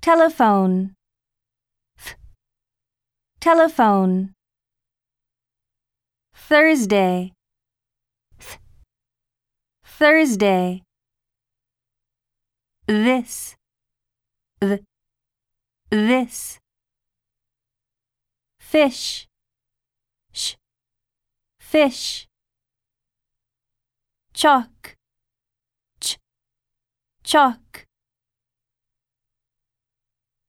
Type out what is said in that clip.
telephone, th- telephone. Thursday, th- Thursday. This, th- this. Fish, sh, fish. Chalk, ch, chalk.